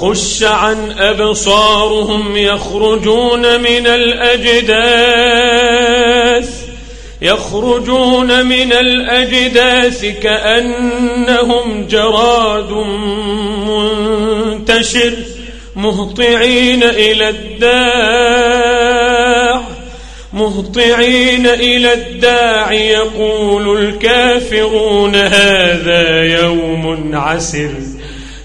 خش عن أبصارهم يخرجون من الأجداث يخرجون من الأجداث كأنهم جراد منتشر مهطعين إلى الداع مهطعين إلى الداع يقول الكافرون هذا يوم عسر.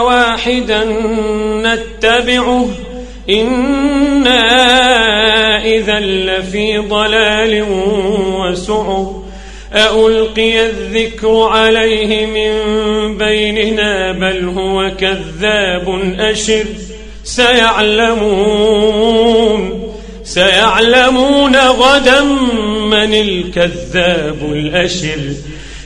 واحدا نتبعه. إنا إذا لفي ضلال وسعر. ألقي الذكر عليه من بيننا بل هو كذاب أشر. سيعلمون سيعلمون غدا من الكذاب الأشر.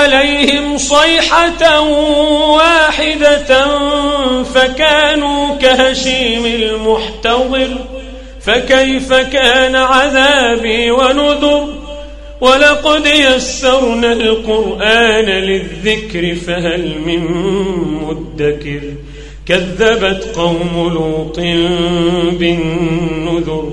عليهم صيحة واحدة فكانوا كهشيم المحتضر فكيف كان عذابي ونذر؟ ولقد يسرنا القرآن للذكر فهل من مدكر؟ كذبت قوم لوط بالنذر.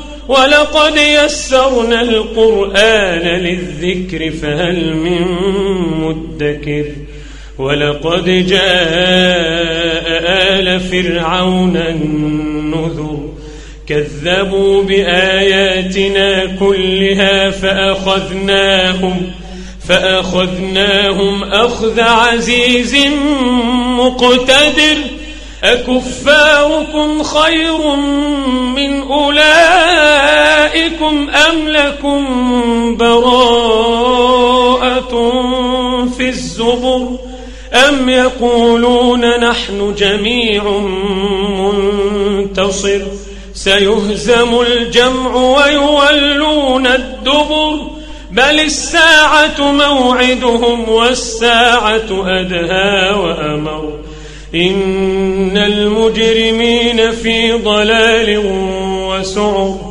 ولقد يسرنا القرآن للذكر فهل من مدكر ولقد جاء آل فرعون النذر كذبوا بآياتنا كلها فأخذناهم فأخذناهم أخذ عزيز مقتدر أكفاركم خير من أولئكم أم لكم براءة في الزبر أم يقولون نحن جميع منتصر سيهزم الجمع ويولون الدبر بل الساعة موعدهم والساعة أدهى وأمر إن المجرمين في ضلال وسعر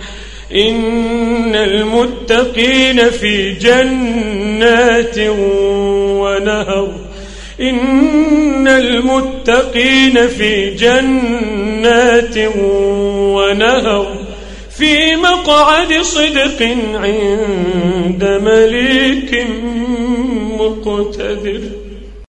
إن المتقين في جنات ونهر. إن المتقين في جنات ونهر. في مقعد صدق عند مليك مقتدر.